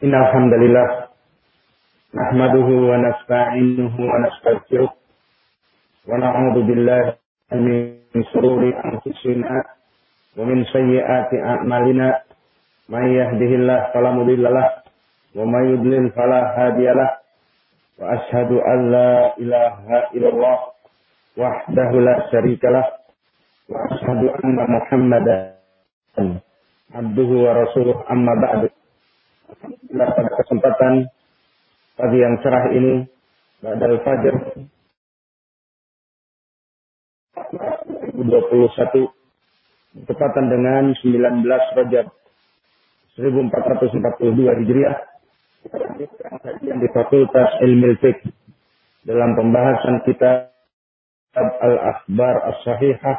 Inna alhamdulillah Nahmaduhu wa nasta'inuhu wa nasta'inuhu Wa na'udhu billahi Amin sururi anfisina Wa min sayyati a'malina Man yahdihillah falamudillalah Wa mayudlil falahadiyalah Wa ashadu an la illallah Wahdahu la syarikalah Wa ashadu anna muhammadah Abduhu wa rasuluh ba'du pada kesempatan pagi yang cerah ini Ba'dal Fajr 2021 bertepatan dengan 19 Rajab 1442 Hijriah di Fakultas Ilmu Fiqh dalam pembahasan kita Al-Akhbar As-Sahihah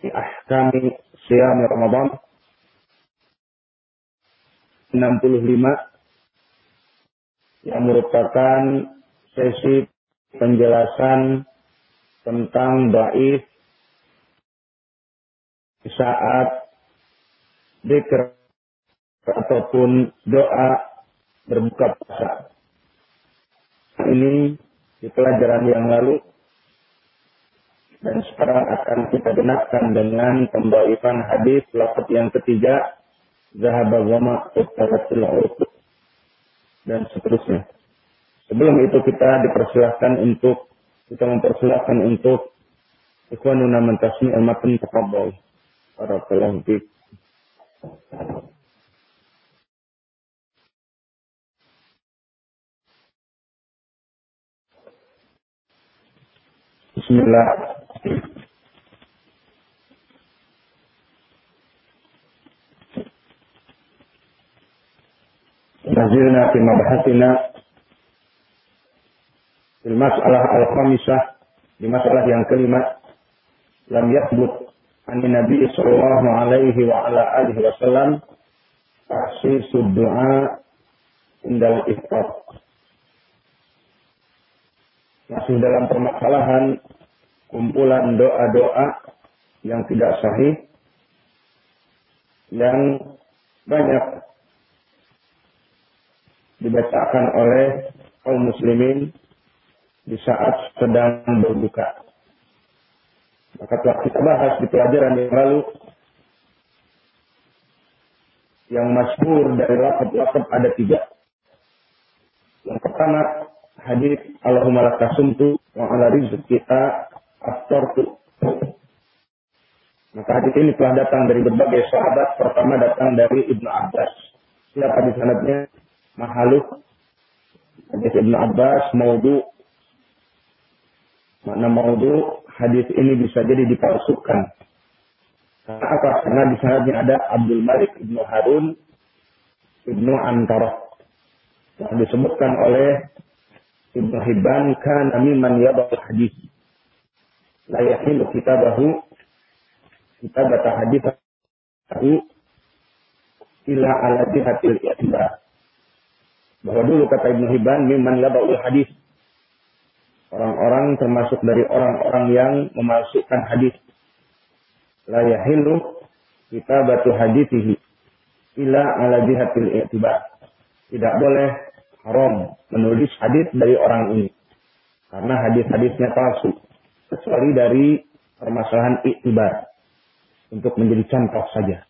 di Ahkami Siyam Ramadan 65 yang merupakan sesi penjelasan tentang baif saat dikir ataupun doa berbuka puasa. Ini di pelajaran yang lalu dan sekarang akan kita gunakan dengan pembaifan hadis lafaz yang ketiga zahaba zama uttaratil dan seterusnya. Sebelum itu kita dipersilahkan untuk kita mempersilahkan untuk ikhwanuna mentasmi al-matan taqabbal. Barakallahu fiik. Bismillah. Fi mabhatina fil mas'alah al-khamisah di masalah yang kelima lam yathbut an Nabi sallallahu alaihi wa ala alihi wasallam tahsisu du'a indal iftar. Masih dalam permasalahan kumpulan doa-doa yang tidak sahih yang banyak dibacakan oleh kaum muslimin di saat sedang berbuka. Maka telah kita bahas di pelajaran yang lalu yang masyhur dari lafaz-lafaz ada tiga. Yang pertama hadis Allahumma lakasumtu wa ala rizqika aftartu. Maka hadis ini telah datang dari berbagai sahabat. Pertama datang dari Ibnu Abbas. Siapa di sanadnya? Mahaluk. Hadis Ibnu Abbas maudhu. Makna maudhu hadis ini bisa jadi dipalsukan. Karena apa? Karena di sanadnya ada Abdul Malik Ibnu Harun Ibnu Antara. Yang disebutkan oleh Ibnu Hibban kan mimman yabal hadis. La yahilu kitabahu kitabata hadis ila ala jihatil i'tibar bahwa dulu kata Ibnu Hibban mimman yabaul hadis. Orang-orang termasuk dari orang-orang yang memasukkan hadis. La yahillu kitabatu hadithihi ila ala jihatil i'tibar. Tidak boleh haram menulis hadis dari orang ini. Karena hadis-hadisnya palsu kecuali dari permasalahan iktibar untuk menjadi contoh saja.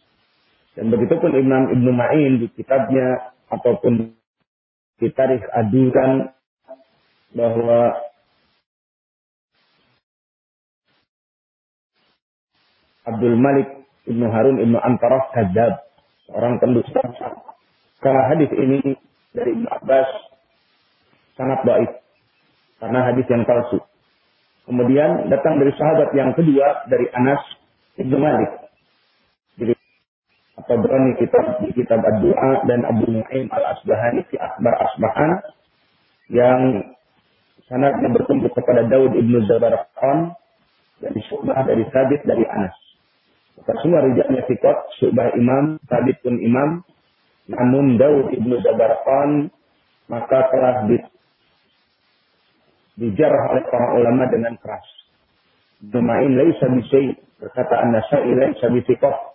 Dan begitu pun Imam Ibnu Ma'in di kitabnya ataupun ditarik adukan bahwa Abdul Malik Ibnu Harun Ibnu Antarah kadzab, seorang pendusta. Karena hadis ini dari Ibnu Abbas sangat baik karena hadis yang palsu. Kemudian datang dari sahabat yang kedua dari Anas Ibnu Malik. Berani kitab di kitab Ad-Du'a dan Abu Nu'aim Al-Asbahani di Akbar Asbahan yang sanadnya bertumpu kepada Daud ibnu Zabarqan dari Syu'bah dari Sabit dari Anas. Maka semua rijaknya sikot, Syu'bah imam, Sabit pun imam, namun Daud ibnu Zabarqan maka telah di, dijarah oleh para ulama dengan keras. Dumain laisa bisai berkata an-Nasa'i laisa bisikot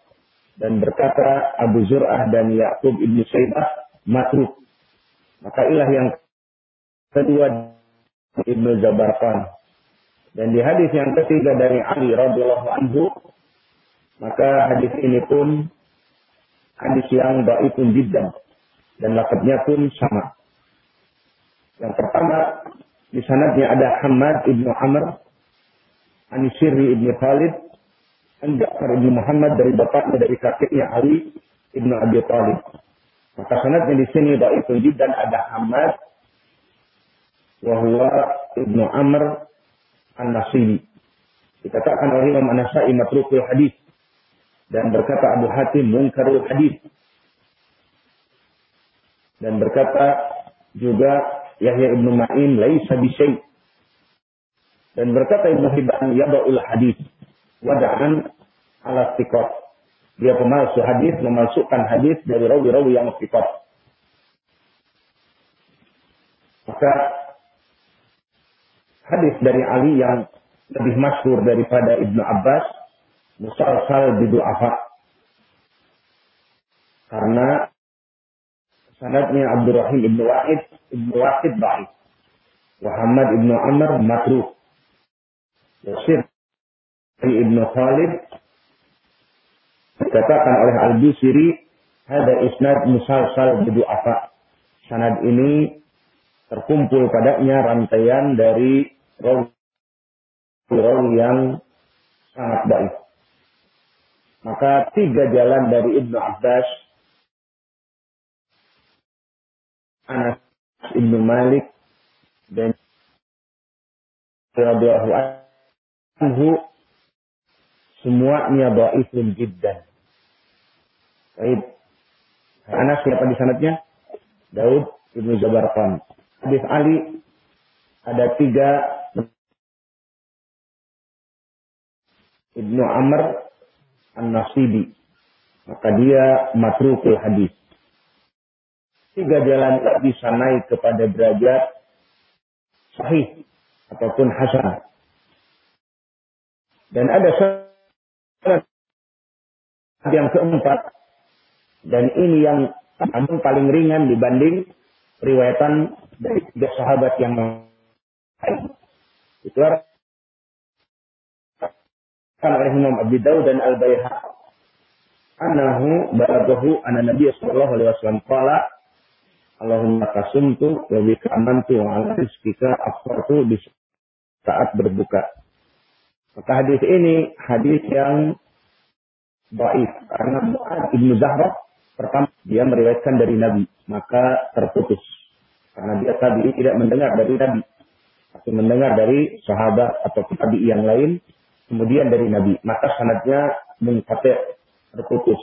dan berkata Abu Zur'ah dan Ya'qub ibnu Saibah matruk Maka ilah yang kedua Ibnu Zabarkan. Dan di hadis yang ketiga dari Ali radhiyallahu anhu, maka hadis ini pun hadis yang dhaifun jiddan dan lafadznya pun sama. Yang pertama di sanadnya ada Hamad ibnu Amr, Anisiri ibnu Khalid, dan Ja'far ibnu Muhammad dari bapaknya dari kakeknya Ali ibnu Abi Thalib. Maka sanadnya di sini dhaifun jiddan ada Hamad wahwa ibnu Amr an-Nasibi. Dikatakan oleh Imam An-Nasai matrukul hadis dan berkata Abu Hatim munkarul hadis dan berkata juga Yahya ibnu Ma'in laisa bisyai dan berkata Ibnu Hibban yaba'ul hadis wada'an ala tikot dia pemalsu hadis memalsukan hadis dari rawi-rawi yang tikot maka hadis dari Ali yang lebih masyhur daripada Ibnu Abbas musalsal bidu'afa karena sanadnya Abdurrahim ibnu Wahid ibnu Wahid baik. Muhammad ibnu Amr makruh. Yasir ibnu Khalid dikatakan oleh Al-Busiri ada isnad musalsal apa Sanad ini terkumpul padanya rantaian dari rawi yang sangat baik. Maka tiga jalan dari Ibnu Abbas Anas ibnu Malik dan radhiyallahu anhu semuanya dhaifun jiddan. Baik. Anas siapa di sanadnya? Daud ibnu Jabarkan. Hadis Ali ada tiga Ibnu Amr An-Nasibi. Maka dia matrukul hadis tiga jalan bisa naik kepada derajat sahih ataupun hasan. Dan ada yang keempat dan ini yang namun paling ringan dibanding riwayatan dari tiga sahabat yang lain. Itu oleh Imam Abi Dawud dan Al Baihaqi. Anahu balagahu anna Nabi sallallahu alaihi wasallam qala Allahumma kasumtu wa bika amantu wa ala rizkika afartu di saat berbuka. Maka hadis ini hadis yang baik karena Mu'ad ibnu Zahra pertama dia meriwayatkan dari Nabi maka terputus. Karena dia tadi tidak mendengar dari Nabi. Tapi mendengar dari sahabat atau tabi yang lain kemudian dari Nabi. Maka sanadnya mengkata terputus.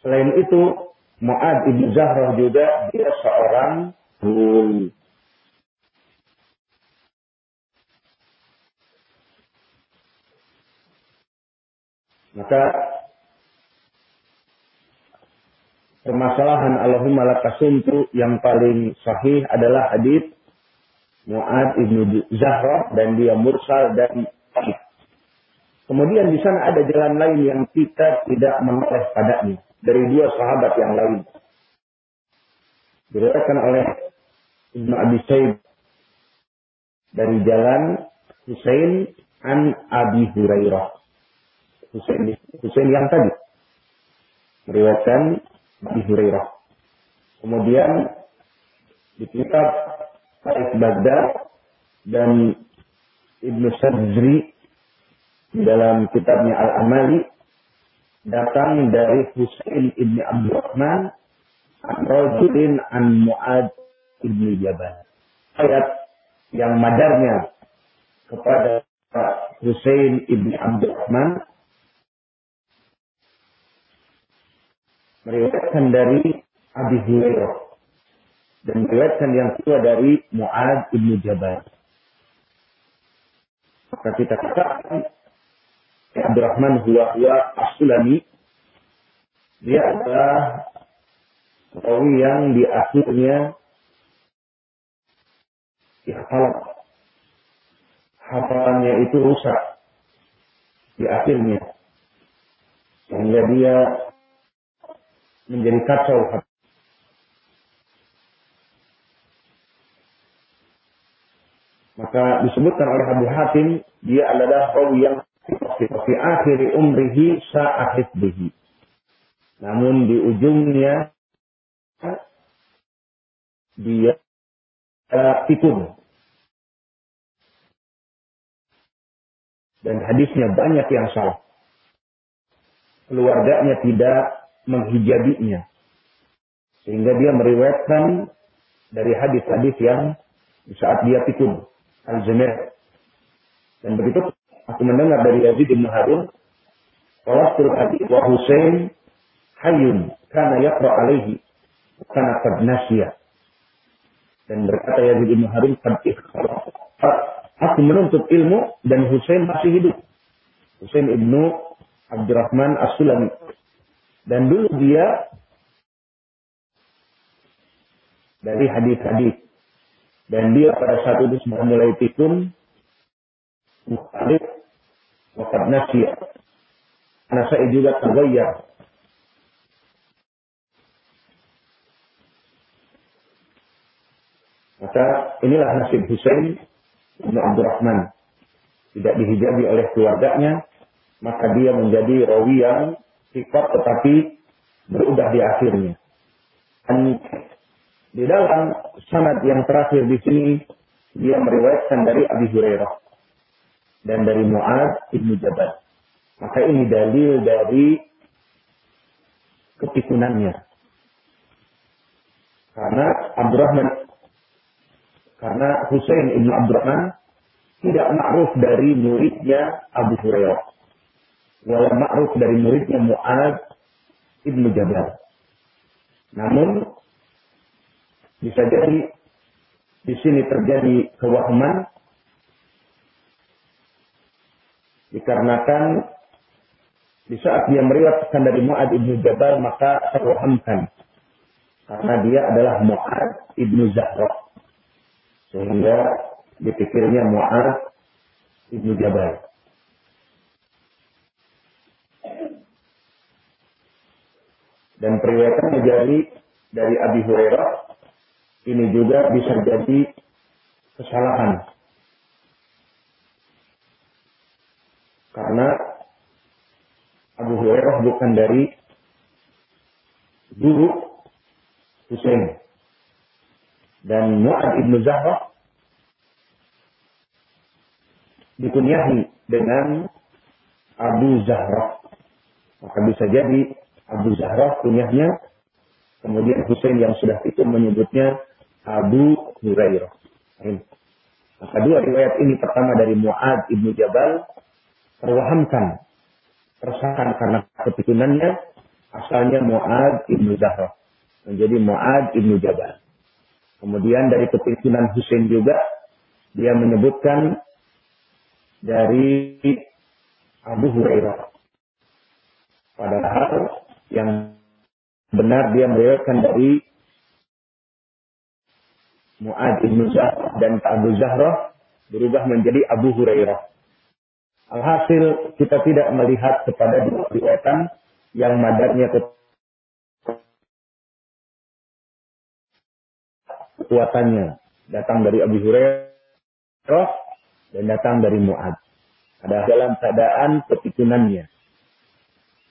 Selain itu Mu'ad ibn Zahrah juga dia seorang guru. Maka permasalahan Allahumma lakasuntu yang paling sahih adalah hadis Mu'ad ibn Zahrah dan dia mursal dan sahih. Kemudian di sana ada jalan lain yang kita tidak menoleh padanya dari dua sahabat yang lain. Diriwayatkan oleh Ibnu Abi Said dari jalan Husain an Abi Hurairah. Husain, Husain yang tadi meriwayatkan Abi Hurairah. Kemudian di kitab Taif Baghdad dan Ibnu Sadzri dalam kitabnya Al-Amali datang dari Husain ibn Abdurrahman Rajulin an Mu'ad ibn Jabal. Ayat yang madarnya kepada Husain ibn Abdurrahman meriwayatkan dari Abi Hurairah dan meriwayatkan yang kedua dari Mu'ad ibn Jabal. Maka kita katakan Abdurrahman huwa huwa as-Sulami. Dia adalah perawi yang di akhirnya ikhtalaf. Hafalannya itu rusak di akhirnya. Sehingga dia menjadi kacau hati. Maka disebutkan oleh Abu Hatim, dia adalah orang yang seperti akhir umrihi sa'ahid bihi. Namun di ujungnya dia uh. Dan hadisnya banyak yang salah. Keluarganya tidak menghijabinya. Sehingga dia meriwayatkan dari hadis-hadis yang saat dia pikun. Al-Jamir. Dan begitu aku mendengar dari Yazid bin Harun. Qalastul Abi wa Husain hayun kana yaqra alaihi kana qad. Dan berkata Yazid bin Harun qad Aku menuntut ilmu dan Husain masih hidup. Husain ibnu Abdurrahman As-Sulami. Dan dulu dia dari hadis-hadis. Dan dia pada saat itu sudah mulai pikun mukhalif wafat nasiyah. Karena saya juga tergoyah. Maka inilah nasib Husain bin Abdurrahman. Tidak dihijabi oleh keluarganya, maka dia menjadi rawi yang sifat tetapi berubah di akhirnya. Dan di dalam sanad yang terakhir di sini dia meriwayatkan dari Abi Hurairah dan dari Mu'ad ibnu Jabal. Maka ini dalil dari kepikunannya. Karena Abdurrahman karena Husain ibnu Abdurrahman tidak ma'ruf dari muridnya Abu Hurairah. Walau ma'ruf dari muridnya Mu'ad ibnu Jabal. Namun bisa jadi di sini terjadi kewahaman dikarenakan di saat dia meriwayatkan dari Mu'ad ibnu Jabal maka terwahamkan. Karena dia adalah Mu'ad ibnu Zahra. Sehingga dipikirnya Mu'ad ibnu Jabal dan periwayatan menjadi dari Abi Hurairah ini juga bisa jadi kesalahan. Karena Abu Hurairah bukan dari guru Husain. Dan Mu'ad ibnu Zahra dikunyahi dengan Abu Zahra. Maka bisa jadi Abu Zahra kunyahnya, kemudian Husain yang sudah itu menyebutnya Abu Hurairah. Maka dua riwayat ini pertama dari Mu'ad ibnu Jabal terwahamkan, tersangkan karena kepikunannya asalnya Mu'ad ibnu Zahra menjadi Mu'ad ibnu Jabal. Kemudian dari kepikunan Husain juga dia menyebutkan dari Abu Hurairah. Padahal yang benar dia meriwayatkan dari Mu'ad ibn Zahra dan Abu Zahra berubah menjadi Abu Hurairah. Alhasil kita tidak melihat kepada dua riwayatan yang madarnya kekuatannya datang dari Abu Hurairah dan datang dari Mu'ad. Ada dalam keadaan kepikunannya.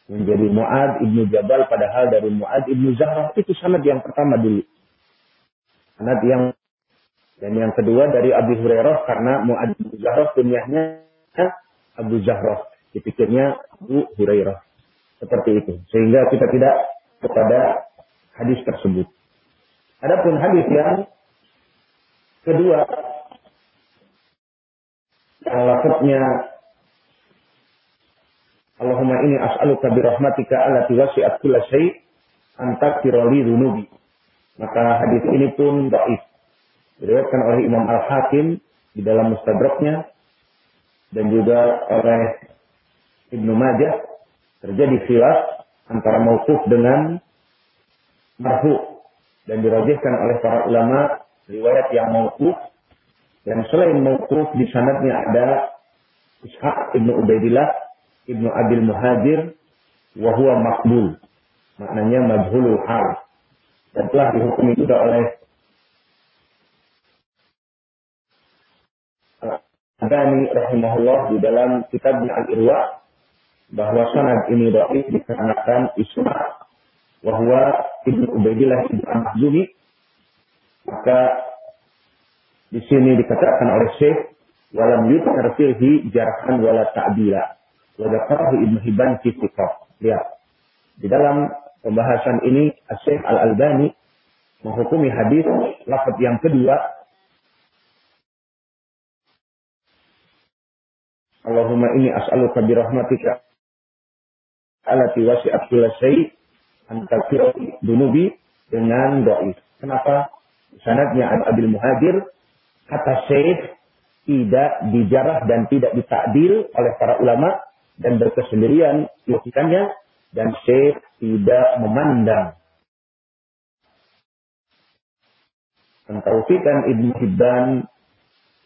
Menjadi Mu'ad ibnu Jabal padahal dari Mu'ad ibnu Zahra itu sanad yang pertama dulu. Sanad yang dan yang kedua dari Abu Hurairah karena Mu'ad bin Zahrah kunyahnya Abu Zahrah. Dipikirnya Abu Hurairah. Seperti itu. Sehingga kita tidak kepada hadis tersebut. Adapun hadis yang kedua yang lafadznya Allahumma ini as'aluka birahmatika allati wasi'at kulla syai' antak tiroli dunubi. Maka hadis ini pun dhaif. Diriwayatkan oleh Imam Al-Hakim di dalam Mustadraknya dan juga oleh Ibnu Majah. Terjadi khilaf antara mauquf dengan marfu dan dirajihkan oleh para ulama riwayat yang mauquf. Dan selain mauquf di sanadnya ada Ishaq Ibnu Ubaidillah Ibnu Abil Muhajir wa huwa makbul maknanya majhulul hal. Dan telah dihukumi juga oleh Al-Albani rahimahullah di dalam kitabnya Al-Irwa bahwa sanad ini dhaif dikarenakan Isma bahwa Ibnu Ubaidillah Ibnu Mahzumi maka di sini dikatakan oleh Syekh walam yutkar fihi jarhan wala ta'dila wa dzakarahu Ibnu Hibban fi Lihat. Di dalam pembahasan ini Syekh Al-Albani menghukumi hadis lafaz yang kedua Allahumma ini as'aluka birahmatika alati wasi'at kulla syai' dunubi dengan doa. Kenapa? Sanadnya An Abil Muhajir kata Syekh tidak dijarah dan tidak ditakdil oleh para ulama dan berkesendirian melakukannya dan Syekh tidak memandang mentaufikan Ibnu Hibban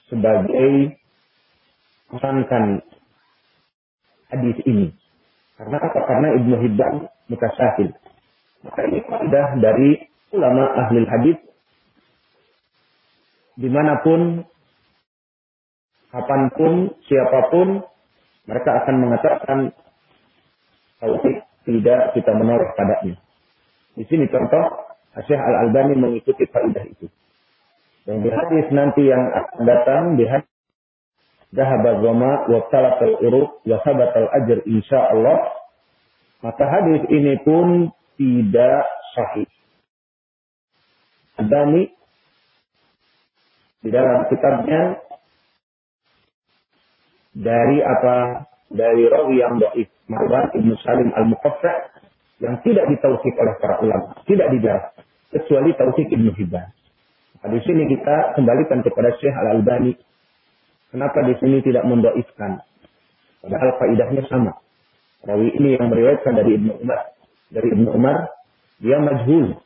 sebagai menerangkan hadis ini. Karena apa? Karena Ibnu Hibban mutasahil. Maka ini sudah dari ulama ahli hadis di mana pun, kapan pun, siapa pun, mereka akan mengatakan tauhid tidak kita menolak padanya. Di sini contoh Syekh Al Albani mengikuti faidah itu. Dan di hadis nanti yang akan datang di hadis Dahaba zama wa talaqal uruq wa sabatal ajr insyaallah. Maka hadis ini pun tidak sahih. Adani di dalam kitabnya dari apa? Dari rawi yang dhaif, Marwan Ibnu Salim Al-Muqaffa yang tidak ditauhid oleh para ulama, tidak dijarah kecuali tauhid Ibnu Hibban. Nah, di sini kita kembalikan kepada Syekh Al-Albani Kenapa di sini tidak mendoifkan? Padahal faidahnya sama. Rawi ini yang meriwayatkan dari Ibnu Umar. Dari Ibnu Umar, dia majhul.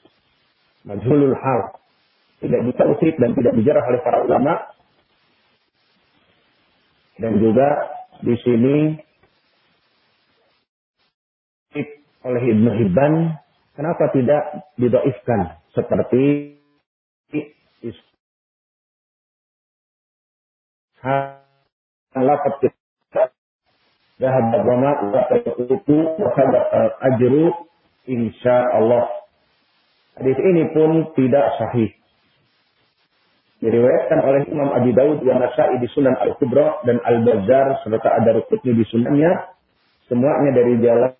Majhulul hal. Tidak ditausik dan tidak dijarah oleh para ulama. Dan juga di sini oleh Ibnu Hibban, kenapa tidak didoifkan? Seperti kita Dahab agama itu ajru insya Allah. Hadis ini pun tidak sahih. Diriwayatkan oleh Imam Abi Dawud wa Nasai di Sunan Al-Kubra dan Al-Bazar serta ada rukutnya di sunannya. Semuanya dari jalan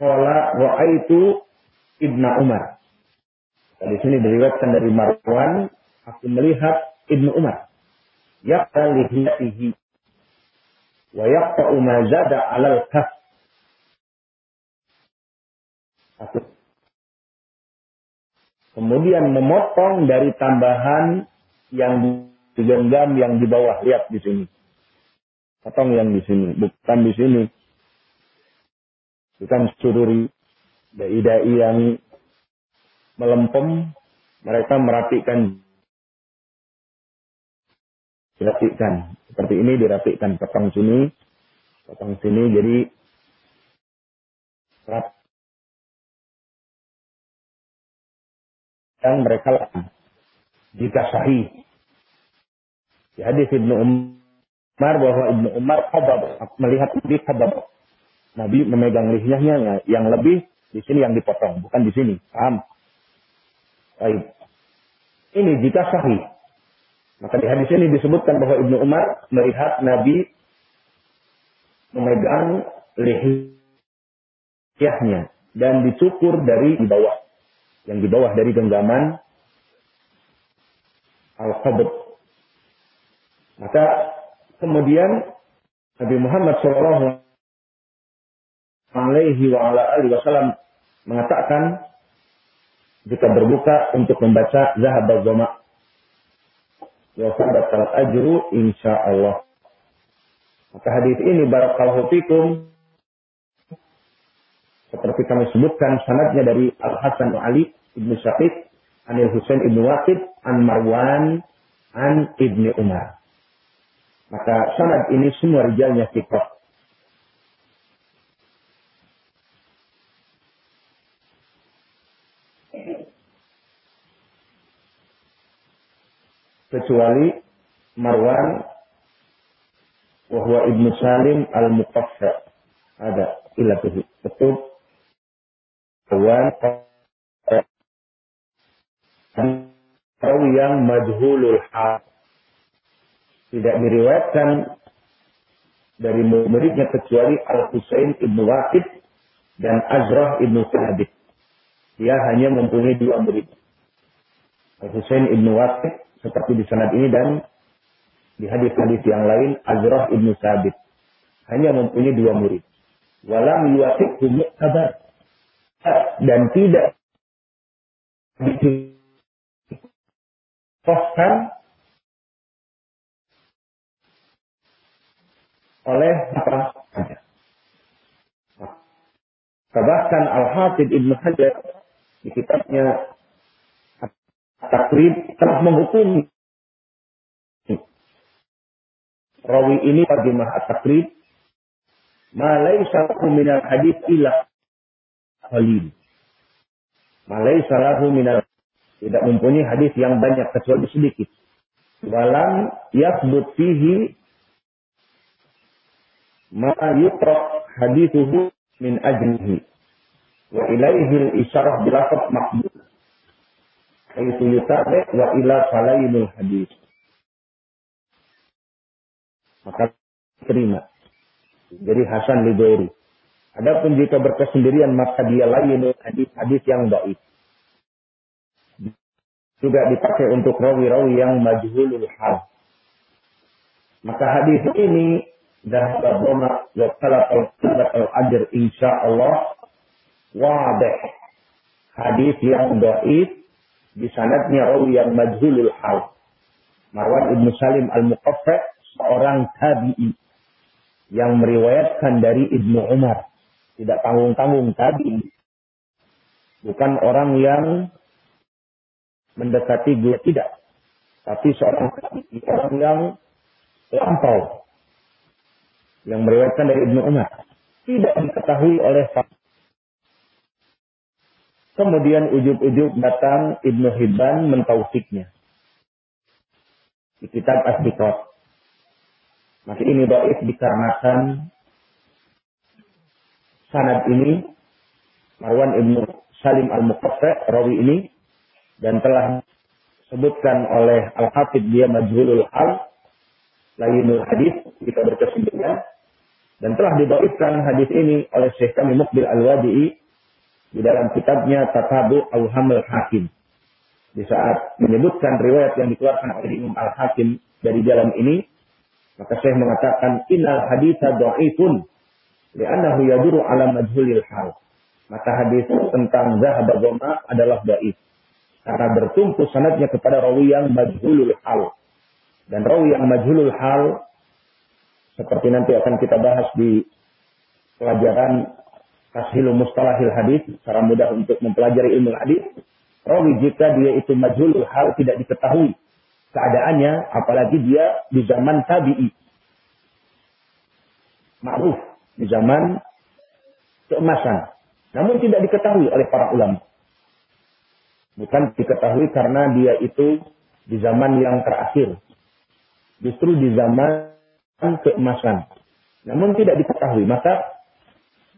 Qala ra'aitu Ibnu Umar. Di sini diriwayatkan dari Marwan, aku melihat Ibnu Umar. Yaqta lihiyatihi. Wa yaqta'u ma zada alal kaf. Kemudian memotong dari tambahan yang digenggam yang di bawah. Lihat di sini. Potong yang di sini, bukan di sini. Bukan sururi dai-dai yang melempem, mereka merapikan dirapikan. Seperti ini dirapikan potong sini, potong sini jadi rap. Yang mereka lakukan. Jika sahih. Di hadis Ibnu Umar bahwa Ibnu Umar khabab, melihat Nabi khabab. Nabi memegang lihyahnya yang lebih di sini yang dipotong, bukan di sini. Paham? Baik. Ini jika sahih. Maka di hadis ini disebutkan bahwa Ibnu Umar melihat Nabi memegang lehernya dan dicukur dari di bawah. Yang di bawah dari genggaman al-qabd. Maka kemudian Nabi Muhammad SAW alaihi wa ala alihi wasallam mengatakan jika berbuka untuk membaca Zahab al-Zama. Wa sabat ajru insya Allah. Maka hadis ini barakallahu fikum seperti kami sebutkan sanadnya dari Al Hasan Ali ibnu Sa'id, Anil Husain ibnu Waqid, An Marwan, An ibnu Umar. Maka sanad ini semua rijalnya sikap. kecuali Marwan wahwa Ibnu Salim al-Muqaffa ada ilatuhu betul Marwan rawi yang majhulul hal tidak diriwayatkan dari muridnya kecuali Al-Husain Ibnu Waqid dan Azrah Ibnu Sabit. Dia hanya mempunyai dua murid. Al-Husain Ibnu Waqid seperti di sanad ini dan di hadis-hadis yang lain Azrah Ibnu Sabit. Hanya mempunyai dua murid. Walam yuwasiqhu mu'tabar. Dan tidak dicontohkan oleh apa? Bahkan Al-Hafidh Ibn Hajar di kitabnya Takrib telah menghukumi rawi ini bagi Maha Takrib malai lahu minal hadis ila qalil. Malai lahu minal tidak mempunyai hadis yang banyak kecuali sedikit. Walam yasbut fihi ma yutrak hadithuhu min ajlihi wa ilaihi al-isyarah bilafat maqbul. Haitsu yutabe wa ila falainul hadis. Maka terima. Jadi Hasan Ligairi Adapun jika berkesendirian maka dia lain hadis-hadis yang baik. Juga dipakai untuk rawi-rawi yang majhulul hal. Maka hadis ini ذهب الظما وطلب القدرة الأجر إن شاء الله واضح hadis yang doif di sanadnya rawi yang majhulul hal. Marwan ibnu Salim al-Muqaffa seorang tabi'i yang meriwayatkan dari Ibnu Umar. tidak tanggung-tanggung tabi'i. Bukan orang yang mendekati gue tidak. Tapi seorang orang yang lampau yang meriwayatkan dari Ibnu Umar tidak diketahui oleh Kemudian ujub-ujub datang Ibnu Hibban mentausiknya. Di kitab Asbikot. Masih ini baik dikarenakan sanad ini Marwan Ibnu Salim Al-Muqaffa rawi ini dan telah disebutkan oleh Al-Hafidh dia Majhulul Al Layinul Hadis kita berkesimpulan dan telah dibawakan hadis ini oleh Syekh kami Mukbil Al-Wadi'i di dalam kitabnya Tatabu Al-Hamil Hakim. Di saat menyebutkan riwayat yang dikeluarkan oleh Imam Al-Hakim dari jalan ini, maka Syekh mengatakan innal haditha dha'ifun li'annahu yaduru ala majhulil hal. Maka hadis tentang zahab goma adalah dhaif. Karena bertumpu sanadnya kepada rawi yang majhulul hal. Dan rawi yang majhulul hal seperti nanti akan kita bahas di pelajaran Tashilu Mustalahil Hadis, cara mudah untuk mempelajari ilmu hadis. Rawi jika dia itu majhulul hal tidak diketahui keadaannya, apalagi dia di zaman tabi'i. Ma'ruf, di zaman keemasan. Namun tidak diketahui oleh para ulama. Bukan diketahui karena dia itu di zaman yang terakhir. Justru di zaman keemasan. Namun tidak diketahui. Maka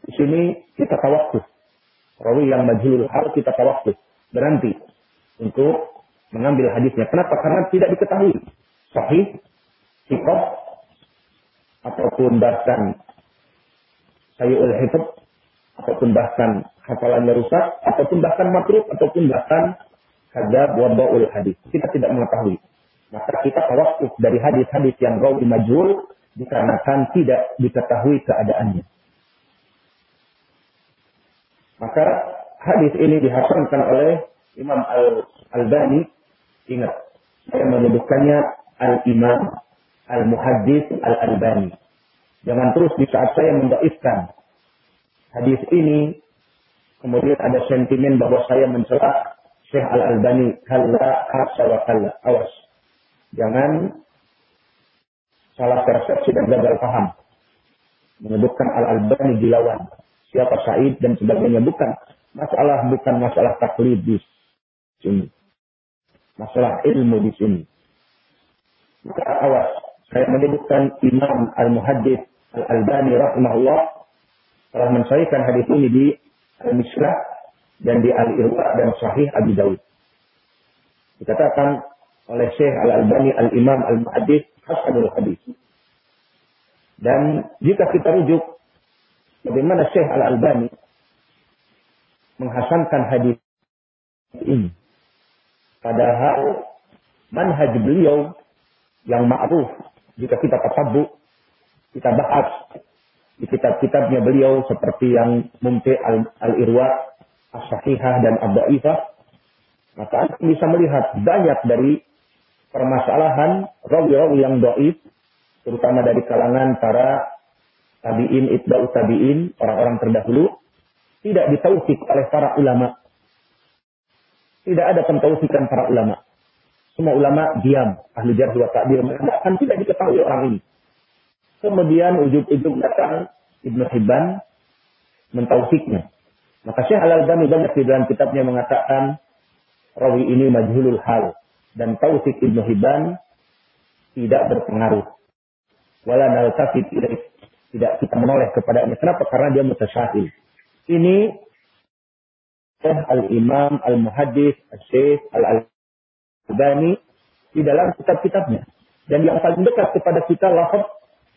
di sini kita tawakuf. Rawi yang majhulul hal kita tawakuf. Berhenti untuk mengambil hadisnya. Kenapa? Karena tidak diketahui. Sahih, sikap, ataupun bahkan sayyul hifab, ataupun bahkan hafalannya rusak, ataupun bahkan matruk, ataupun bahkan hadab waba'ul hadis. Kita tidak mengetahui. Maka kita tawakuf dari hadis-hadis yang rawi majhul dikarenakan tidak diketahui keadaannya. Maka hadis ini dihasankan oleh Imam Al-Albani. Ingat, saya menyebutkannya Al-Imam Al-Muhaddis Al-Albani. Jangan terus di saat saya mendaifkan hadis ini, kemudian ada sentimen bahwa saya mencela Syekh Al-Albani. Kalla, hasa wa kalla. Awas. Jangan salah persepsi dan gagal paham. Menyebutkan Al-Albani dilawan. Siapa Said dan sebagainya. Bukan. Masalah bukan masalah taklid di sini. Masalah ilmu di sini. Maka awas, saya menyebutkan Imam Al-Muhaddis Al-Albani rahimahullah telah mensahihkan hadis ini di Al-Mislah dan di Al-Irwa dan Sahih Abi Dawud. Dikatakan oleh Syekh Al-Albani Al-Imam Al-Muhaddis Hasanul Hadis. Dan jika kita rujuk bagaimana Syekh Al-Albani menghasankan hadis ini. Padahal manhaj beliau yang ma'ruf jika kita tatabbu kita bahas di kitab-kitabnya beliau seperti yang Mumti Al-Irwa, As-Sahihah dan Ad-Da'ifah maka Anda bisa melihat banyak dari permasalahan rawi-rawi yang doif terutama dari kalangan para tabi'in, itba'u tabi'in, orang-orang terdahulu, tidak ditaufik oleh para ulama. Tidak ada pentaufikan para ulama. Semua ulama diam, ahli jarh wa ta'dil mengatakan tidak diketahui orang ini. Kemudian ujung-ujung datang Ibnu Hibban mentaufiknya. Maka Syekh Al-Albani banyak di dalam kitabnya mengatakan rawi ini majhulul hal dan taufik Ibnu Hibban tidak berpengaruh wala naltafit ilaih. Tidak kita menoleh kepadanya. Kenapa? Karena dia mutasyahil. Ini Al-Imam Al-Muhaddis Al-Syekh Al-Albani di dalam kitab-kitabnya. Dan yang paling dekat kepada kita lafaz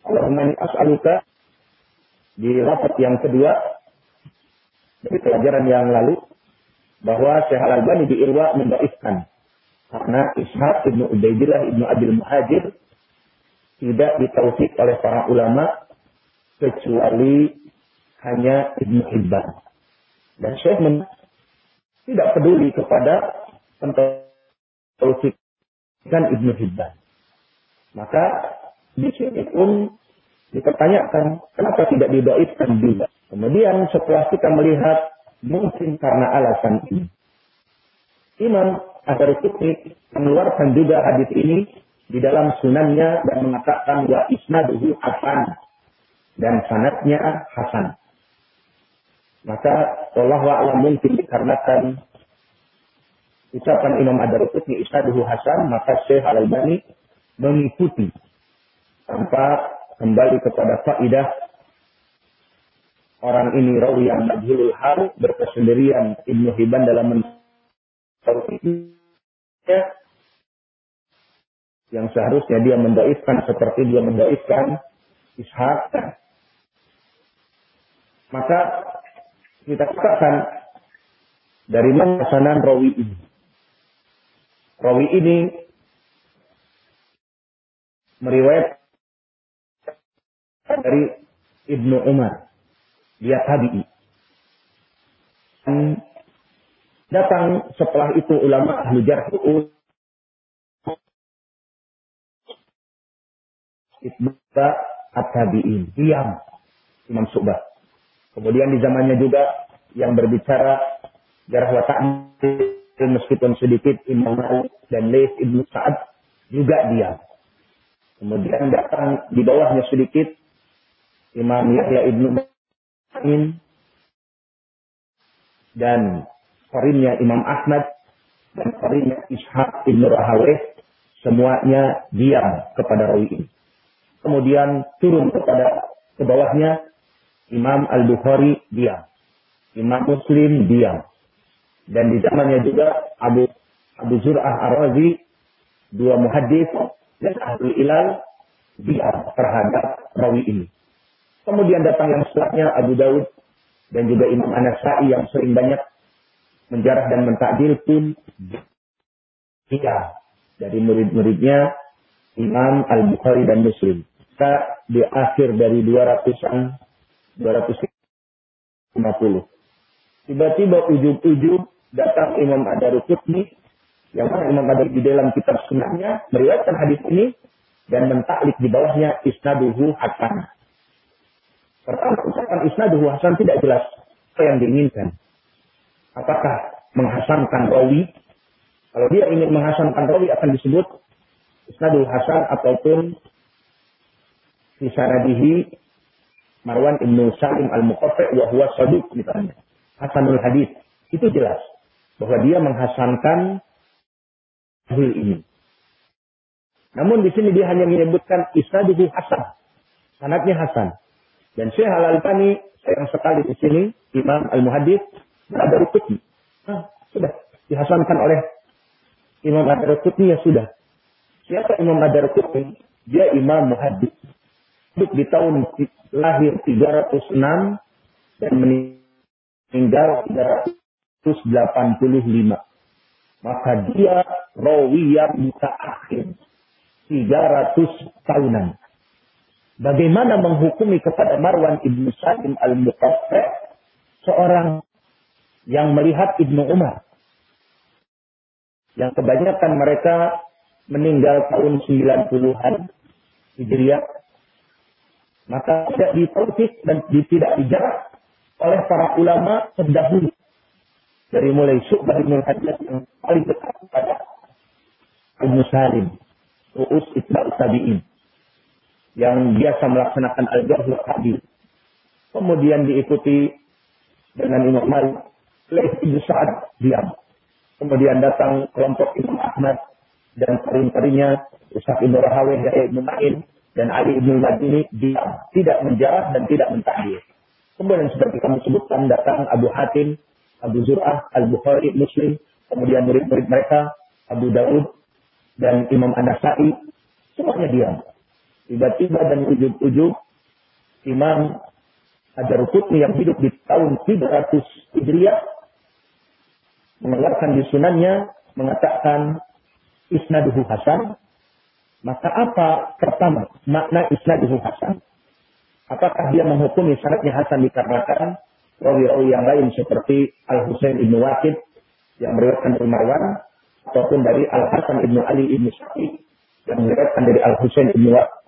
Allahumma as'aluka di lafaz yang kedua dari pelajaran yang lalu bahwa Syekh Al-Albani di Irwa mendaifkan karena Ishaq ibnu Ubaidillah ibnu Abil Muhajir tidak ditaufik oleh para ulama kecuali hanya Ibnu Hibban. Dan Syekh tidak peduli kepada dan Ibnu Hibban. Maka di sini pun dipertanyakan kenapa tidak didoifkan juga. Kemudian setelah kita melihat mungkin karena alasan ini. Imam Asyari mengeluarkan juga hadis ini di dalam sunannya dan mengatakan wa isnaduhu hasan dan sanatnya hasan. Maka Allah wa mungkin dikarenakan ucapan Imam Ad-Darqutni isnaduhu hasan, maka Syekh Al-Albani mengikuti tanpa kembali kepada faidah orang ini rawi yang majhulul hal berkesendirian Ibnu Hibban dalam ya, yang seharusnya dia mendaifkan seperti dia mendaifkan Ishak. Maka kita katakan dari mana kesanan rawi ini. Rawi ini meriwayat dari Ibnu Umar. Dia tabi'i. Datang setelah itu ulama ahli jarh Itba at-tabi'in. Diam. Imam Subah. Kemudian di zamannya juga yang berbicara jarah wa meskipun sedikit Imam Malik dan Laith Ibnu Sa'ad juga diam. Kemudian datang di bawahnya sedikit Imam Yahya Ibnu Ma'in dan korinnya Imam Ahmad dan korinnya Ishaq Ibnu Rahawih semuanya diam kepada rawi ini kemudian turun kepada ke bawahnya Imam Al-Bukhari diam. Imam Muslim diam. Dan di zamannya juga Abu Abu Zur'ah Ar-Razi, dua muhadis dan ahli ilal diam terhadap rawi ini. Kemudian datang yang setelahnya Abu Daud dan juga Imam Anasai yang sering banyak menjarah dan mentakdil pun diam dari murid-muridnya Imam Al-Bukhari dan Muslim. Kita di akhir dari 200-an, 250. Tiba-tiba ujung-ujung datang Imam Adarukutni, yang mana Imam Adar di dalam kitab sunnahnya meriwayatkan hadis ini dan mentaklik di bawahnya isnaduhu hasan. Pertama ucapan isnaduhu hasan tidak jelas apa yang diinginkan. Apakah menghasankan rawi? Kalau dia ingin menghasankan rawi akan disebut isnadul hasan ataupun fi sanadihi Marwan ibnu Salim al-Muqaffi wa huwa saduq misalnya. Hasanul hadis. Itu jelas bahwa dia menghasankan hal ini. Namun di sini dia hanya menyebutkan isnaduhu hasan. Sanadnya hasan. Dan Syekh Al-Albani sayang sekali di sini Imam Al-Muhaddis ada rukutni. Nah, sudah dihasankan oleh Imam Ad-Darqutni ya sudah. Siapa Imam Ad-Darqutni? Dia Imam Muhaddis. Hidup di tahun lahir 306 dan meninggal 385. Maka dia rawi yang akhir 300 tahunan. Bagaimana menghukumi kepada Marwan ibnu Salim al-Muqaffa seorang yang melihat Ibnu Umar? Yang kebanyakan mereka meninggal tahun 90-an Hijriah. Maka tidak ditauhid dan tidak dijarak oleh para ulama terdahulu. Dari mulai Syu'bah Ibn Hajjaj yang paling dekat kepada Ibnu Salim Ru'us Itba'u Tabi'in yang biasa melaksanakan Al-Jarh al Kemudian diikuti dengan Imam Malik, Ibn Sa'ad diam. Kemudian datang kelompok Imam Ahmad dan paling-paringnya Ustaz Ibn Rahawih, Yahya Ibn Ma'in, dan Ali Ibn Madini dia tidak menjarah dan tidak mentahdir. Kemudian seperti kami sebutkan datang Abu Hatim, Abu Zur'ah, Al-Bukhari, Muslim, kemudian murid-murid mereka, Abu Daud, dan Imam An-Nasai, semuanya diam. Tiba-tiba dan ujung-ujung Imam Ad-Darqutni yang hidup di tahun 300 Hijriah mengeluarkan di sunannya mengatakan isnaduhu hasan. Maka apa pertama makna isnaduhu hasan? Apakah dia menghukumi sanadnya hasan dikarenakan rawi-rawi yang lain seperti Al Husain ibnu Waqid yang meriwayatkan dari Marwan ataupun dari Al Hasan ibnu Ali ibnu Sa'id yang meriwayatkan dari Al Husain ibnu Waqid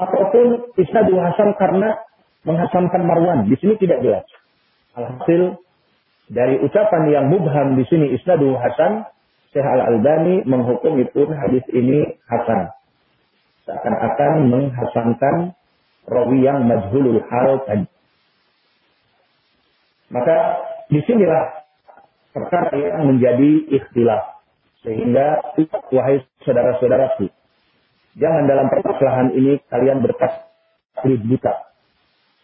ataupun isnaduhu hasan karena menghasankan Marwan. Di sini tidak jelas. Alhasil dari ucapan yang mubham di sini isnadu hasan, Syekh Al-Albani menghukum itu hadis ini hasan. Seakan-akan menghasankan rawi yang majhulul hal tadi. Maka di sinilah perkara yang menjadi ikhtilaf. Sehingga wahai saudara-saudaraku, jangan dalam permasalahan ini kalian bertaklid buta.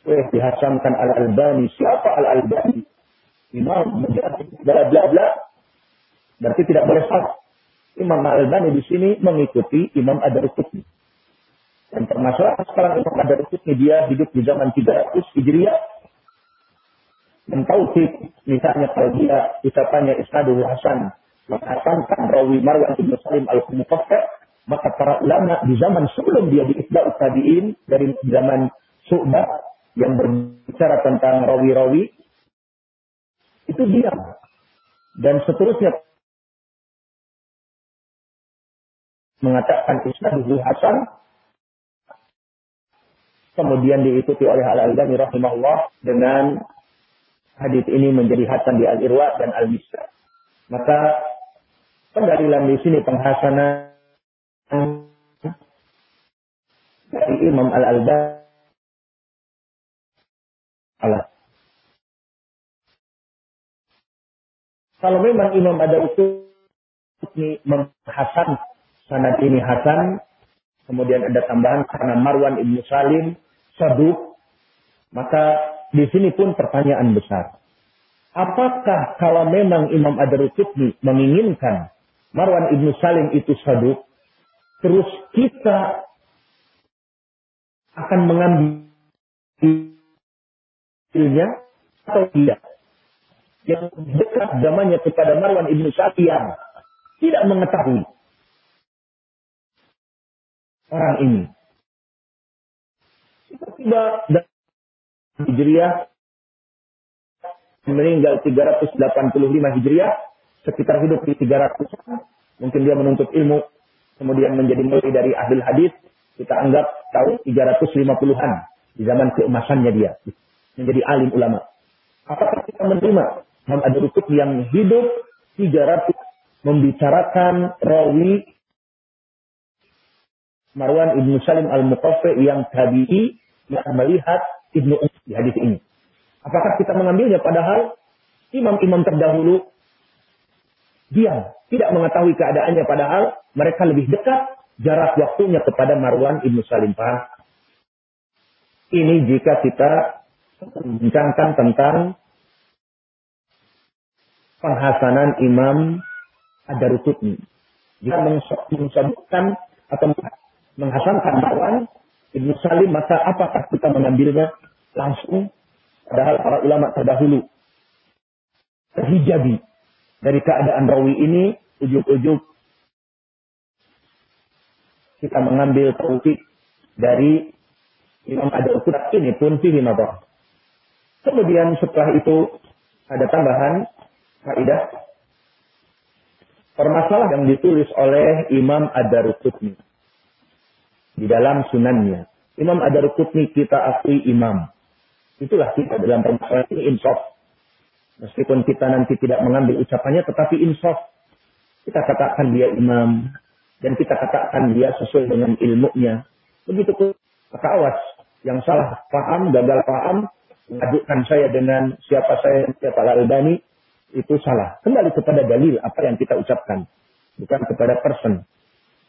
Eh, dihasankan Al-Albani. Siapa Al-Albani? imam bla bla bla berarti tidak boleh salah. Imam Al-Albani di sini mengikuti Imam Ad-Darqutni. Dan permasalahan sekarang Imam Ad-Darqutni dia hidup di zaman 300 Hijriah dan tauhid misalnya kalau dia ucapannya Isnadu Hasan menghasankan rawi Marwan bin Salim al-Muqaffa maka para ulama di zaman sebelum dia diisbah tabi'in dari zaman Su'bah yang berbicara tentang rawi-rawi itu diam. Dan seterusnya mengatakan isnaduhu hasan kemudian diikuti oleh Al-Albani rahimahullah dengan hadis ini menjadi hasan di Al-Irwa dan Al-Misra. Maka pendalilan di sini penghasanan dari Imam Al-Albani. Kalau memang Imam ada itu ini menghasan sanad ini hasan, kemudian ada tambahan karena Marwan ibnu Salim saduk, maka di sini pun pertanyaan besar. Apakah kalau memang Imam Ad-Darukutni menginginkan Marwan ibnu Salim itu saduk, terus kita akan mengambilnya atau tidak? yang dekat zamannya kepada Marwan ibnu Sa'iyah tidak mengetahui orang ini. Tiba-tiba Hijriah meninggal 385 Hijriah, sekitar hidup di 300 mungkin dia menuntut ilmu, kemudian menjadi murid dari ahli hadis, kita anggap tahun 350-an di zaman keemasannya dia menjadi alim ulama. Apakah kita menerima Imam ada rukuk yang hidup 300 membicarakan rawi Marwan ibnu Salim al-Muqaffi yang tabi'i yang melihat ibnu di hadis ini. Apakah kita mengambilnya padahal imam-imam terdahulu diam, tidak mengetahui keadaannya padahal mereka lebih dekat jarak waktunya kepada Marwan Ibnu Salim Paham. Ini jika kita membincangkan tentang penghasanan Imam Ad-Darukutni. Jika mensebutkan atau menghasankan Marwan Ibnu Salim, maka apakah kita mengambilnya langsung? Padahal para ulama terdahulu terhijabi dari keadaan rawi ini, ujuk-ujuk kita mengambil tauhid dari Imam Adil Quran ini pun fihi nadar. Kemudian setelah itu ada tambahan kaidah permasalahan yang ditulis oleh Imam Ad-Darukutni di dalam sunannya. Imam Ad-Darukutni kita akui imam. Itulah kita dalam permasalahan ini insaf. Meskipun kita nanti tidak mengambil ucapannya, tetapi insaf. Kita katakan dia imam. Dan kita katakan dia sesuai dengan ilmunya. Begitu pun. Maka awas. Yang salah paham, gagal paham. Mengadukan saya dengan siapa saya, siapa Al-Albani. Itu salah. Kembali kepada dalil apa yang kita ucapkan. Bukan kepada person.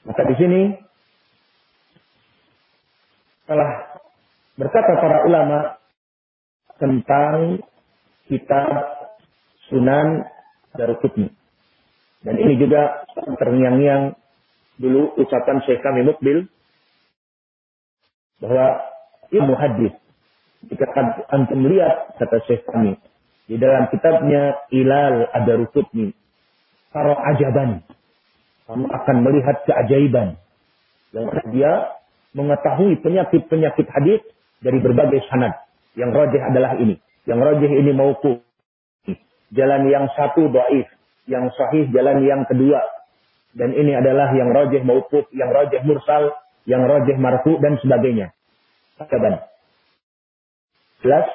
Maka di sini. Telah berkata para ulama tentang kitab Sunan Darukutni. Dan ini juga terngiang-ngiang dulu ucapan Syekh kami Mukbil bahwa ilmu hadis jika antum lihat kata Syekh kami di dalam kitabnya Ilal Adarukutni para ajaban kamu akan melihat keajaiban yang dia mengetahui penyakit-penyakit hadis dari berbagai sanad yang rojih adalah ini. Yang rojih ini mauku. Jalan yang satu do'if. Yang sahih jalan yang kedua. Dan ini adalah yang rojih maupuf, yang rojih mursal, yang rojih marfu, dan sebagainya. Kaban. Jelas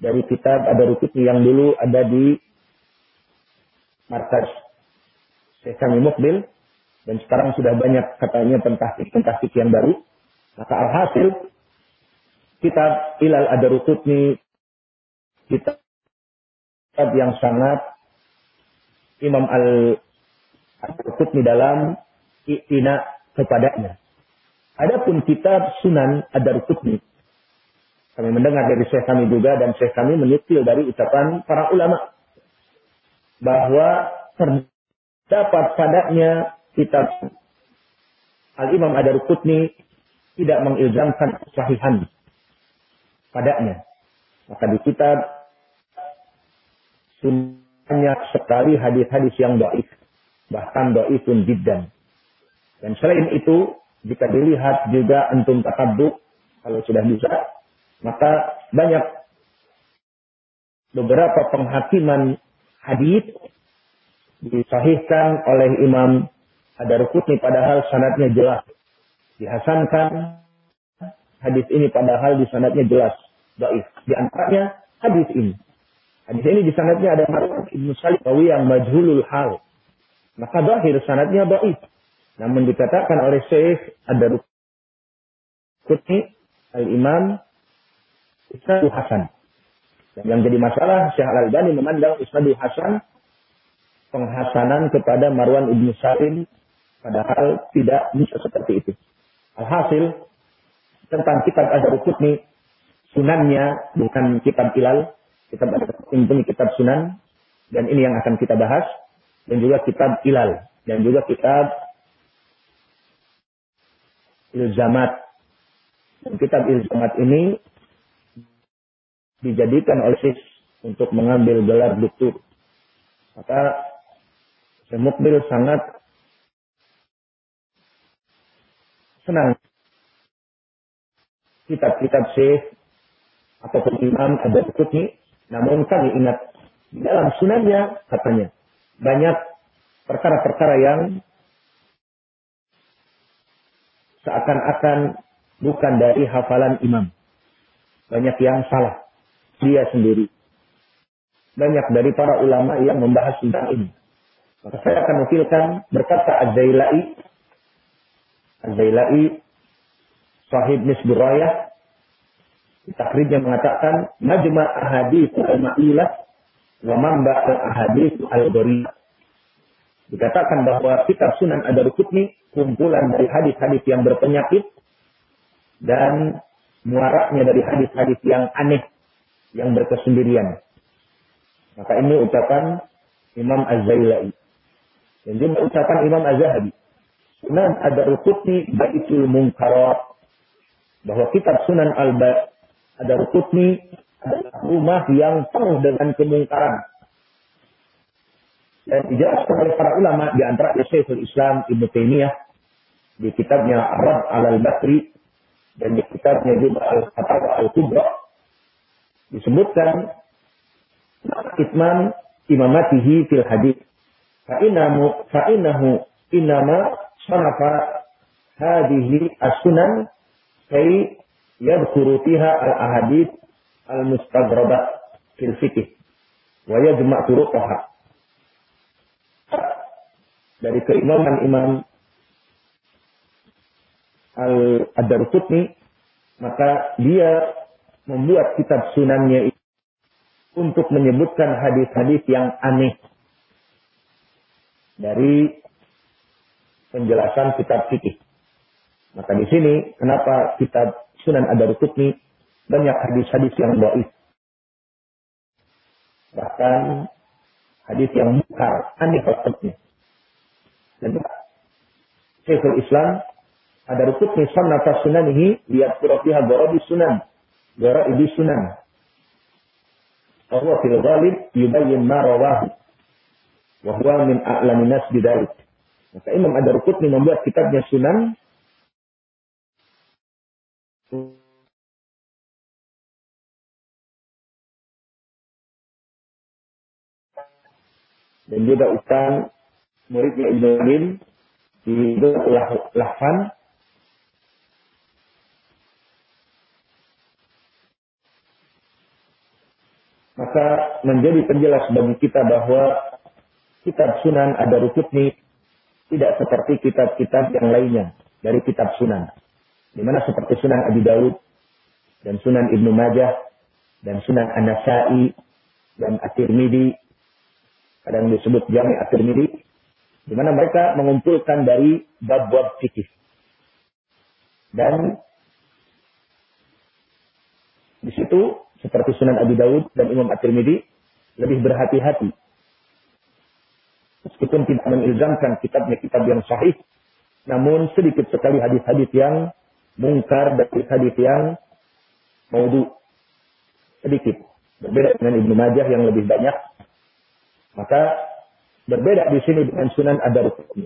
dari kitab ada rukut yang dulu ada di markas Syekh Kami Mukbil dan sekarang sudah banyak katanya pentasik-pentasik yang baru. Maka alhasil kitab Ilal Adarukutni kitab yang sangat Imam Al Adarukutni dalam i'tina kepadanya. Adapun kitab Sunan Adarukutni kami mendengar dari Syekh kami juga dan Syekh kami menyutil dari ucapan para ulama bahwa terdapat padanya kitab Al-Imam Adarukutni tidak mengilzamkan kesahihan padanya. Maka di kitab banyak sekali hadis-hadis yang doif. Bahkan doifun jiddan. Dan selain itu, jika dilihat juga antum takabuk, kalau sudah bisa, maka banyak beberapa penghakiman hadis disahihkan oleh Imam Adarukutni padahal sanatnya jelas. Dihasankan hadis ini padahal di sanatnya jelas daif. Di antaranya hadis ini. Hadis ini di sanadnya ada Marwan Ibnu Salibawi yang majhulul hal. Maka dahir sanadnya daif. Namun dikatakan oleh Syekh ada Kutni Al-Imam Isnadu Hasan. Dan yang jadi masalah Syekh Al-Albani memandang Isnadu Hasan penghasanan kepada Marwan Ibnu Salim padahal tidak bisa seperti itu. Alhasil tentang kitab Azhar Kutni sunannya bukan kitab ilal, kitab ini kitab sunan dan ini yang akan kita bahas dan juga kitab ilal dan juga kitab ilzamat. Dan kitab ilzamat ini dijadikan oleh sis untuk mengambil gelar doktor. Maka Semukbil sangat senang kitab-kitab Syekh ataupun imam ada ikutnya. Namun kami ingat di dalam sunannya katanya banyak perkara-perkara yang seakan-akan bukan dari hafalan imam. Banyak yang salah. Dia sendiri. Banyak dari para ulama yang membahas tentang ini. Maka saya akan wakilkan berkata Az-Zailai. Az-Zailai sahib Nisburayah Takribnya mengatakan majma' ahadits al-ma'ilah wa mamba' al-ahadits al-gharibah. Dikatakan bahwa kitab Sunan Ad-Darqutni kumpulan dari hadis-hadis yang berpenyakit dan muaraknya dari hadis-hadis yang aneh yang berkesendirian. Maka ini ucapan Imam Az-Zailai. Dan juga ucapan Imam Az-Zahabi. Sunan Ad-Darqutni Baitul Munkarat. Bahwa kitab Sunan Ad-Darqutni adalah rumah yang penuh dengan kemungkaran. Dan dijelaskan oleh para ulama di antara Syekhul Islam Ibnu Taimiyah di kitabnya Arab Al-Bakri dan di kitabnya juga Al-Fatawa Al-Kubra disebutkan itman imamatihi fil hadis. Fa'inahu fa'inahu inama sanafa hadhihi as-sunan kay yadhkuru fiha al-ahadith al-mustaghrabat fil fiqh wa yajma' turuqaha dari keimaman Imam Al-Ad-Darqutni maka dia membuat kitab sunannya untuk menyebutkan hadis-hadis yang aneh dari penjelasan kitab fikih. Maka di sini kenapa kitab Sunan Ad-Darqutni banyak hadis-hadis yang dhaif. Bahkan hadis yang mungkar, aneh maksudnya. Dan Syekhul Islam ada rukutni sunnata sunanihi lihat fiha gorobi sunan. Gorobi sunan. Bahwa fil ghalib yubayyin ma rawahu. Wahwa min a'lamin nas bidalik. Maka Imam ada rukutni membuat kitabnya sunan. Dan juga utang muridnya Ibnu Amin di Lahfan maka menjadi penjelas bagi kita bahwa kitab Sunan ada rukutni tidak seperti kitab-kitab yang lainnya dari kitab Sunan. Di mana seperti Sunan Abi Dawud dan Sunan Ibnu Majah dan Sunan An-Nasa'i dan At-Tirmidzi kadang disebut Jami At-Tirmidzi di mana mereka mengumpulkan dari bab-bab fikih. Dan di situ seperti Sunan Abi Dawud dan Imam At-Tirmidzi lebih berhati-hati. Meskipun tidak mengilzamkan kitabnya kitab yang sahih, namun sedikit sekali hadis-hadis yang mungkar dan hadis yang maudhu. Sedikit. Berbeda dengan Ibnu Majah yang lebih banyak. Maka Berbeda di sini dengan Sunan Ad-Darqutni.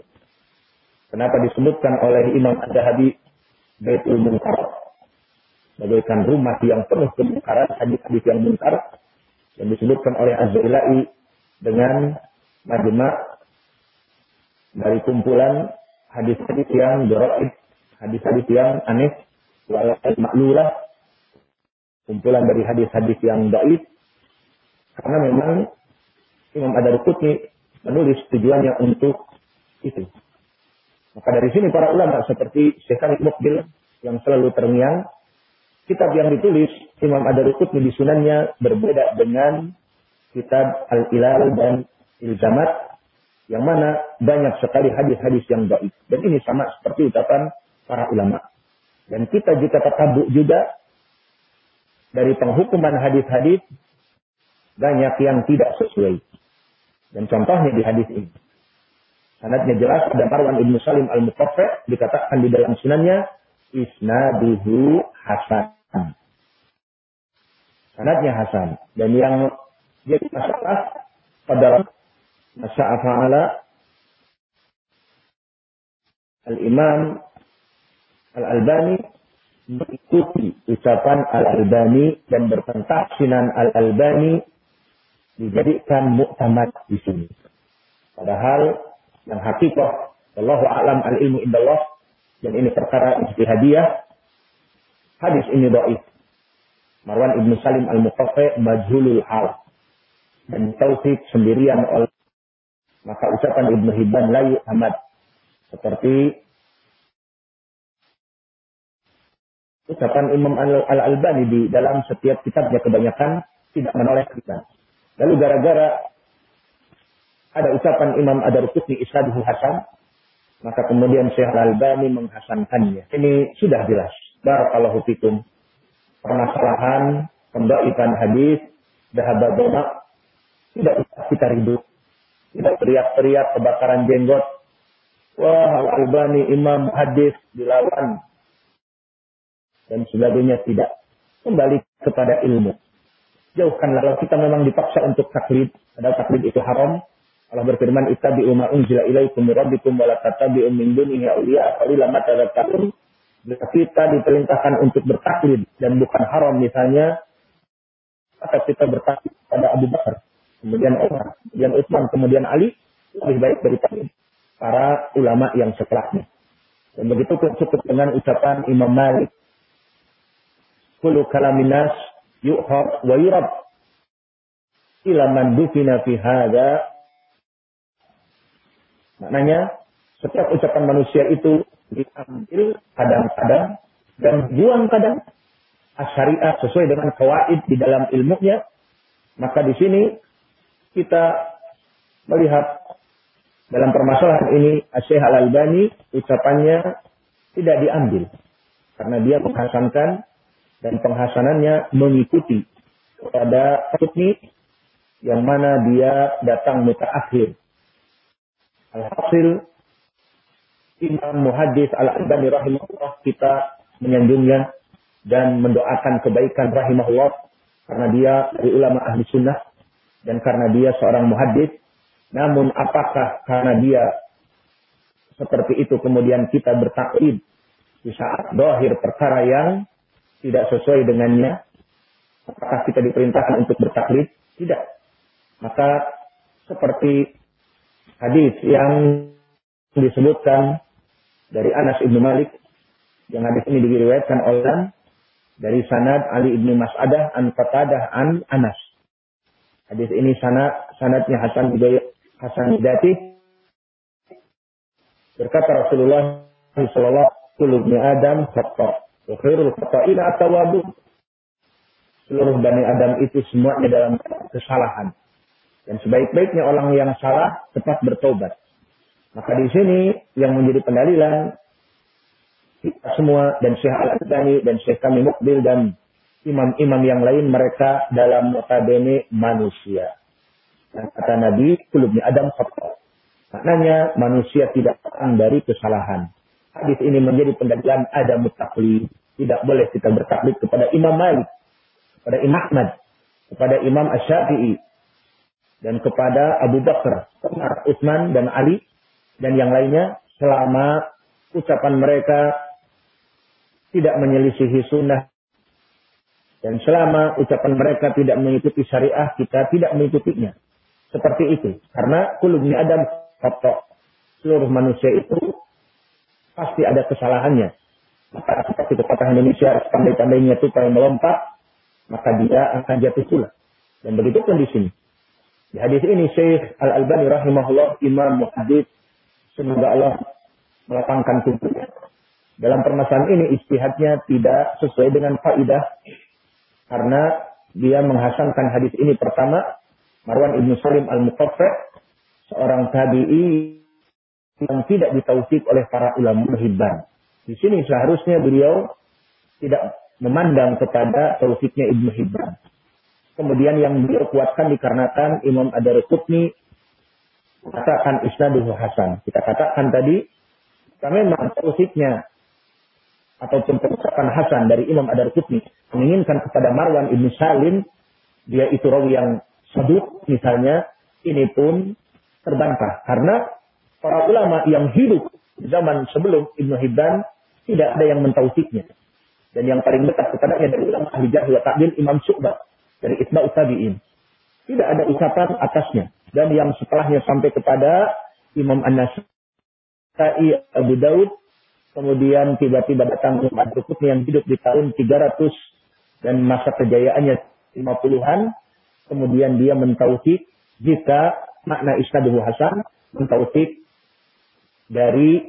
Kenapa disebutkan oleh Imam Ad-Dahabi Baitul Munkar? Bagaikan rumah yang penuh kemungkaran, hadis-hadis yang munkar yang disebutkan oleh Az-Zailai dengan majma' dari kumpulan hadis-hadis yang doroid, hadis-hadis yang aneh, walaupun maklulah, kumpulan dari hadis-hadis yang daif, karena memang Imam Ad-Darqutni menulis tujuannya untuk itu. Maka dari sini para ulama seperti Syekh Khalid Mukbil yang selalu terngiang, kitab yang ditulis Imam Ad-Darqutni di sunannya berbeda dengan kitab Al-Ilal dan Ilzamat yang mana banyak sekali hadis-hadis yang baik. Dan ini sama seperti ucapan para ulama. Dan kita jika tertabuk juga dari penghukuman hadis-hadis banyak yang tidak sesuai. Dan contohnya di hadis ini. Sanadnya jelas ada Marwan Ibnu Salim Al-Mutaffa dikatakan di dalam sunannya isnaduhu hasan. Sanadnya hasan. Dan yang jadi masalah pada masa Al-Imam Al-Albani mengikuti ucapan Al-Albani dan berpentak Sinan Al-Albani dijadikan muktamad di sini. Padahal yang hakikah Allah alam al ilmu indallah dan ini perkara ijtihadiyah hadis ini dhaif. Marwan Ibnu Salim Al-Muqaffi majhulul hal dan taufik sendirian oleh maka ucapan Ibnu Hibban layu amat seperti ucapan Imam Al-Albani di dalam setiap kitabnya kebanyakan tidak menoleh kita. Lalu gara-gara ada ucapan Imam Ad-Darqutni isnaduhu hasan, maka kemudian Syekh Al-Albani menghasankannya. Ini sudah jelas. Barakallahu fikum. Permasalahan pembaikan hadis dahabadona tidak usah kita ribut. Tidak teriak-teriak kebakaran jenggot. Wah, Al-Albani imam hadis dilawan. Dan sebagainya tidak. Kembali kepada ilmu. Jauhkanlah kalau kita memang dipaksa untuk taklid. Padahal taklid itu haram. Allah berfirman, Ittabi'u ma unzila ilaikum rabbikum wa la tattabi'u min dunihi awliya qalilan ma tadhakkarun. Kita diperintahkan untuk bertaklid dan bukan haram misalnya, maka kita bertaklid pada Abu Bakar, kemudian Umar, kemudian Utsman, kemudian Ali, lebih baik dari para ulama yang setelahnya. Dan begitu cukup dengan ucapan Imam Malik. Kulu kalaminas yu'hab wa yurab. Ila man dufina fi hadha Maknanya, setiap ucapan manusia itu diambil kadang-kadang dan buang kadang syariah sesuai dengan kawaid di dalam ilmunya. Maka di sini kita melihat dalam permasalahan ini Syekh Al-Albani ucapannya tidak diambil karena dia menghasankan dan penghasanannya mengikuti kepada Qutni yang mana dia datang mutaakhir Alhasil Imam Muhaddis Al-Albani rahimahullah kita menyanjungnya dan mendoakan kebaikan rahimahullah karena dia dari ulama ahli sunnah dan karena dia seorang muhaddis. Namun apakah karena dia seperti itu kemudian kita bertaklid di saat dohir perkara yang tidak sesuai dengannya? Apakah kita diperintahkan untuk bertaklid? Tidak. Maka seperti hadis yang disebutkan dari Anas ibnu Malik yang hadis ini diriwayatkan oleh dari sanad Ali ibnu Mas'adah an Qatadah an Anas. Hadis ini sanad sanadnya Hasan juga Hasan Dati. Berkata Rasulullah sallallahu alaihi Adam khata. Khairul khata'ina at-tawabu. Seluruh Bani Adam itu semuanya dalam kesalahan. Dan sebaik-baiknya orang yang salah cepat bertobat. Maka di sini yang menjadi pendalilan kita semua dan Syekh Al-Albani dan Syekh kami Mukbil dan imam-imam yang lain mereka dalam notabene manusia. Dan kata Nabi, kulubnya Adam khata. Maknanya manusia tidak datang dari kesalahan. Hadis ini menjadi pendalilan ada mutaklid. Tidak boleh kita bertaklid kepada Imam Malik, kepada Imam Ahmad, kepada Imam Ash-Syafi'i, dan kepada Abu Bakar, Umar, Utsman dan Ali dan yang lainnya selama ucapan mereka tidak menyelisihi sunnah dan selama ucapan mereka tidak mengikuti syariah kita tidak mengikutinya seperti itu karena kulubni adam kotor seluruh manusia itu pasti ada kesalahannya. Maka seperti kata Indonesia pandai-pandainya tupai melompat maka dia akan jatuh pula. Dan begitu pun di sini. Di hadis ini Syekh Al-Albani rahimahullah Imam Muhaddith semoga Allah melapangkan pintunya. Dalam permasalahan ini istihadnya tidak sesuai dengan faidah karena dia menghasankan hadis ini pertama Marwan Ibnu Salim Al-Muqaffa seorang tabi'i yang tidak ditausik oleh para ulama hibban. Di sini seharusnya beliau tidak memandang kepada tausiknya Ibnu Hibban. Kemudian yang beliau kuatkan dikarenakan Imam Ad-Darqutni katakan isnaduhu hasan. Kita katakan tadi kami memang tauhidnya ataupun pengucapan hasan dari Imam Ad-Darqutni menginginkan kepada Marwan Ibn Salim dia itu rawi yang saduk misalnya ini pun terbantah karena para ulama yang hidup zaman sebelum Ibnu Hibban tidak ada yang mentausiknya. Dan yang paling dekat kepadanya dari ulama ahli wa ta'dil Imam Syu'bah dari Itba'u Tabi'in. Tidak ada ucapan atasnya. Dan yang setelahnya sampai kepada Imam An-Nasai Abu Daud. Kemudian tiba-tiba datang Imam ad yang hidup di tahun 300 dan masa kejayaannya 50-an. Kemudian dia mentauhid jika makna istaduhu hasan mentauhid dari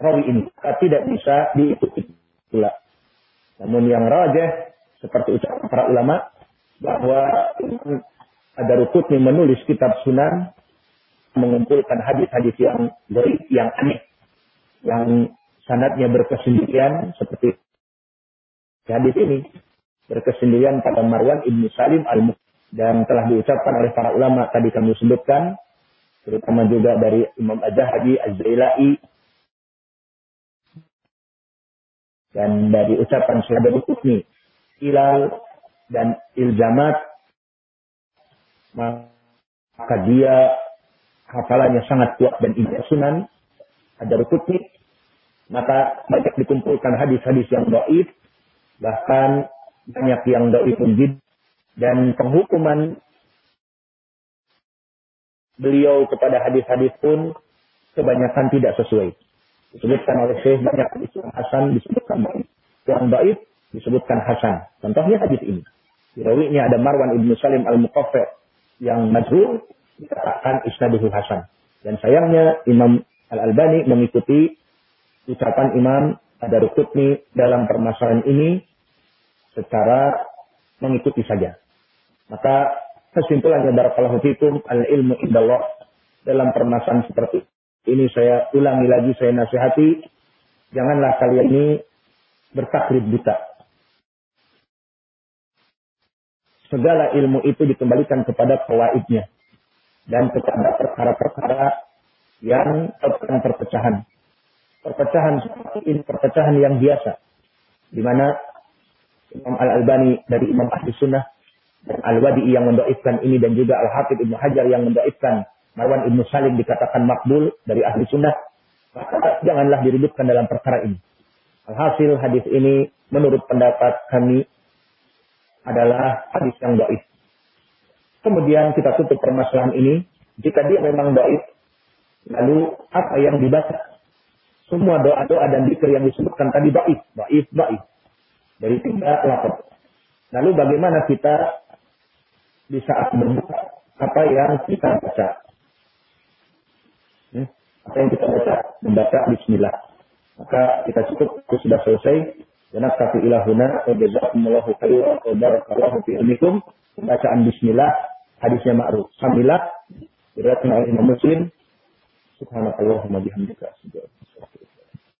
rawi ini. Tidak bisa diikuti pula. Namun yang rajah seperti ucapan para ulama bahwa ada rukutnya menulis kitab sunan mengumpulkan hadis-hadis yang dari yang aneh, yang sanatnya berkesendirian seperti hadis ini berkesendirian pada Marwan ibnu Salim al dan telah diucapkan oleh para ulama tadi kami sebutkan terutama juga dari Imam Az-Zahabi Az-Zailai. Dan dari ucapan Syekh Qutni Ilal dan Ilzamat maka dia hafalannya sangat kuat dan impresionan ada Qutni maka banyak dikumpulkan hadis-hadis yang doib bahkan banyak yang doib jid dan penghukuman beliau kepada hadis-hadis pun kebanyakan tidak sesuai. Disebutkan oleh Syekh banyak hadis yang Hasan disebutkan baik. Yang baik disebutkan Hasan. Contohnya hadis ini. Di ini ada Marwan ibnu Salim al-Muqafir yang majhul dikatakan isnaduhu Hasan. Dan sayangnya Imam Al-Albani mengikuti ucapan Imam Adarukutni dalam permasalahan ini secara mengikuti saja. Maka kesimpulannya barakallahu fikum al-ilmu indallah dalam permasalahan seperti ini saya ulangi lagi saya nasihati janganlah kalian ini bertaklid buta. Segala ilmu itu dikembalikan kepada kawaidnya dan kepada perkara-perkara yang tentang perpecahan. Perpecahan seperti ini perpecahan yang biasa di mana Imam Al-Albani dari Imam Ahli Sunnah Al-Wadi'i yang mendoifkan ini dan juga Al-Hafidh Ibnu Hajar yang mendoifkan Marwan Ibnu Salim dikatakan makbul dari ahli sunnah. Maka janganlah diributkan dalam perkara ini. Alhasil hadis ini menurut pendapat kami adalah hadis yang doif. Kemudian kita tutup permasalahan ini. Jika dia memang doif, lalu apa yang dibaca? Semua doa-doa dan zikir yang disebutkan tadi doif, doif, doif. Dari tiga lapor. Lalu bagaimana kita di saat berbuka apa yang kita baca. Hmm? Apa yang kita baca? Membaca Bismillah. Maka kita cukup itu sudah selesai. Dan kafir ilahuna wa jazakumullahu khairan wa barakallahu fi ilmikum. Bacaan Bismillah hadisnya ma'ruf. Sambilah diriwayatkan oleh Imam Muslim. Subhanallahumma bihamdika.